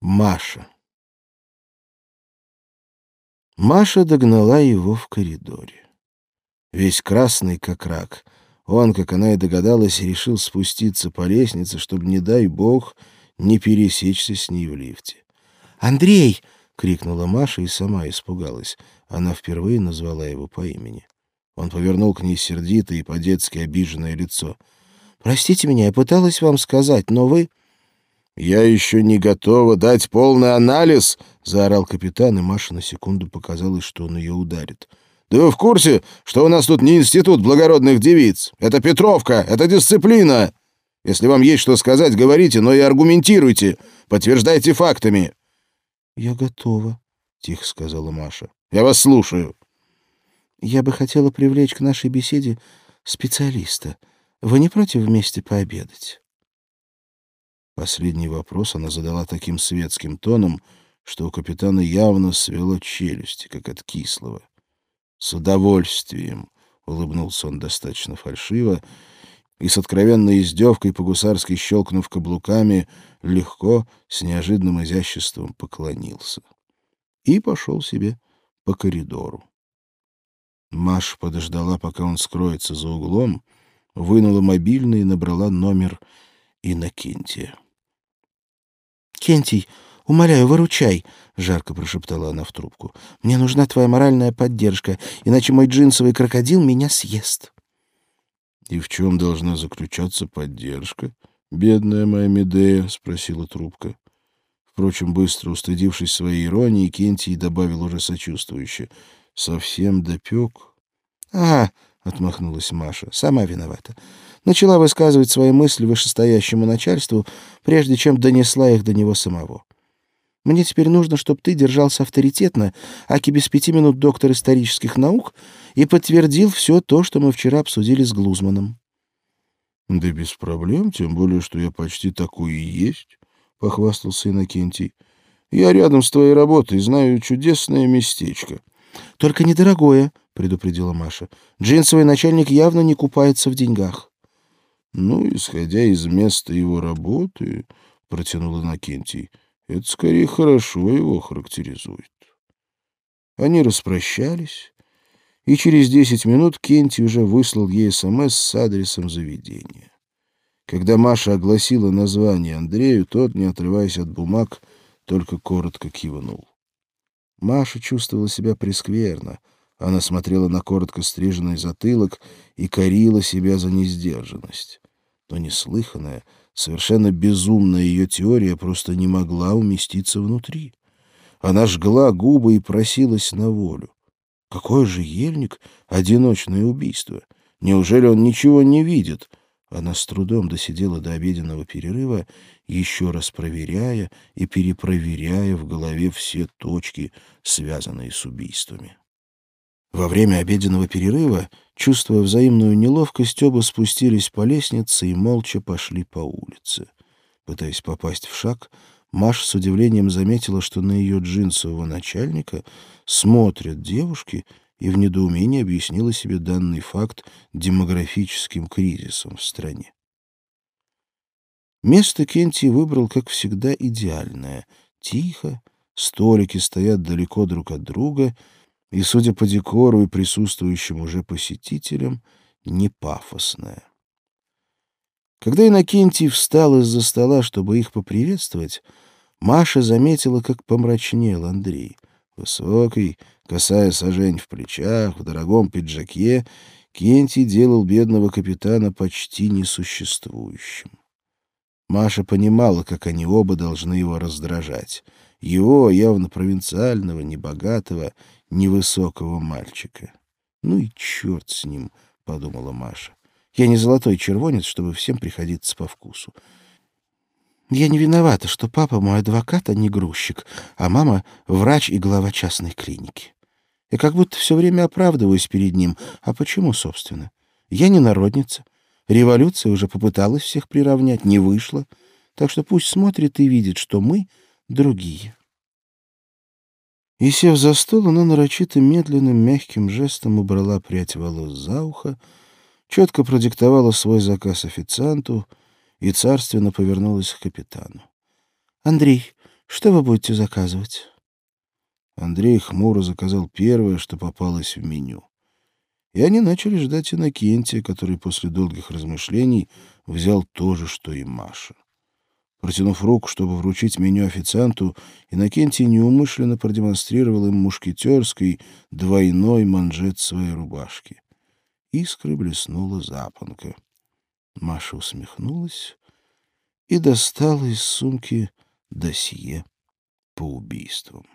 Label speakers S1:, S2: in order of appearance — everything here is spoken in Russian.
S1: Маша. Маша догнала его в коридоре. Весь красный, как рак. Он, как она и догадалась, решил спуститься по лестнице, чтобы, не дай бог, не пересечься с ней в лифте. «Андрей!» — крикнула Маша и сама испугалась. Она впервые назвала его по имени. Он повернул к ней сердитое и по-детски обиженное лицо. «Простите меня, я пыталась вам сказать, но вы...» «Я еще не готова дать полный анализ!» — заорал капитан, и Маша на секунду показалось, что он ее ударит. «Да вы в курсе, что у нас тут не институт благородных девиц? Это Петровка, это дисциплина! Если вам есть что сказать, говорите, но и аргументируйте, подтверждайте фактами!»
S2: «Я готова», — тихо сказала Маша.
S1: «Я вас слушаю».
S2: «Я бы хотела привлечь к нашей беседе специалиста. Вы не против вместе пообедать?»
S1: Последний вопрос она задала таким светским тоном, что у капитана явно свело челюсти, как от кислого. «С удовольствием», — улыбнулся он достаточно фальшиво, и с откровенной издевкой по-гусарски щелкнув каблуками, легко, с неожиданным изяществом поклонился. И пошел себе по коридору. Маша подождала, пока он скроется за углом, вынула мобильный и набрала номер Иннокентия.
S2: «Кентий, умоляю, выручай!» — жарко прошептала она в трубку. «Мне нужна твоя моральная поддержка, иначе мой джинсовый крокодил меня съест».
S1: «И в чем должна заключаться поддержка, бедная моя Медея?» — спросила трубка. Впрочем, быстро устыдившись своей иронии, Кентий добавил уже сочувствующе. «Совсем допек?»
S2: «А, — отмахнулась Маша, — сама виновата начала высказывать свои мысли вышестоящему начальству, прежде чем донесла их до него самого. Мне теперь нужно, чтобы ты держался авторитетно, аки без пяти минут доктор исторических наук, и подтвердил все то, что мы вчера обсудили с Глузманом.
S1: — Да без проблем, тем более, что я почти такой и есть, — похвастался Иннокентий. — Я рядом с твоей работой, знаю чудесное местечко.
S2: — Только недорогое, — предупредила Маша. — Джинсовый начальник явно не купается в деньгах.
S1: Ну, исходя из места его работы, — протянул Иннокентий, — это скорее хорошо его характеризует. Они распрощались, и через десять минут Кенти уже выслал ей СМС с адресом заведения. Когда Маша огласила название Андрею, тот, не отрываясь от бумаг, только коротко кивнул. Маша чувствовала себя прескверно. Она смотрела на коротко стриженный затылок и корила себя за несдержанность. Но неслыханная, совершенно безумная ее теория просто не могла уместиться внутри. Она жгла губы и просилась на волю. Какой же ельник — одиночное убийство? Неужели он ничего не видит? Она с трудом досидела до обеденного перерыва, еще раз проверяя и перепроверяя в голове все точки, связанные с убийствами. Во время обеденного перерыва, чувствуя взаимную неловкость, оба спустились по лестнице и молча пошли по улице. Пытаясь попасть в шаг, Маша с удивлением заметила, что на ее джинсового начальника смотрят девушки, и в недоумении объяснила себе данный факт демографическим кризисом в стране. Место Кенти выбрал, как всегда, идеальное. Тихо, столики стоят далеко друг от друга — и, судя по декору и присутствующим уже посетителям, не пафосная. Когда Иннокентий встал из-за стола, чтобы их поприветствовать, Маша заметила, как помрачнел Андрей. Высокий, касая сажень в плечах, в дорогом пиджаке, Кентий делал бедного капитана почти несуществующим. Маша понимала, как они оба должны его раздражать. Его, явно провинциального, небогатого, невысокого мальчика. «Ну и черт с ним», — подумала Маша. «Я не золотой червонец, чтобы всем приходиться по вкусу. Я не виновата, что папа мой адвокат, а не грузчик, а мама — врач и глава частной клиники. Я как будто все время оправдываюсь перед ним. А почему, собственно? Я не народница. Революция уже попыталась всех приравнять, не вышла. Так что пусть смотрит и видит, что мы другие». И, сев за стол, она нарочито медленным, мягким жестом убрала прядь волос за ухо, четко продиктовала свой заказ официанту и царственно повернулась к капитану. — Андрей,
S2: Что вы будете заказывать?»
S1: Андрей хмуро заказал первое, что попалось в меню. И они начали ждать Иннокентия, который после долгих размышлений взял то же, что и Маша. Протянув руку, чтобы вручить меню официанту, Иннокентий неумышленно продемонстрировал им мушкетерский двойной манжет своей рубашки. Искры блеснула запонка. Маша усмехнулась и достала из сумки досье по убийствам.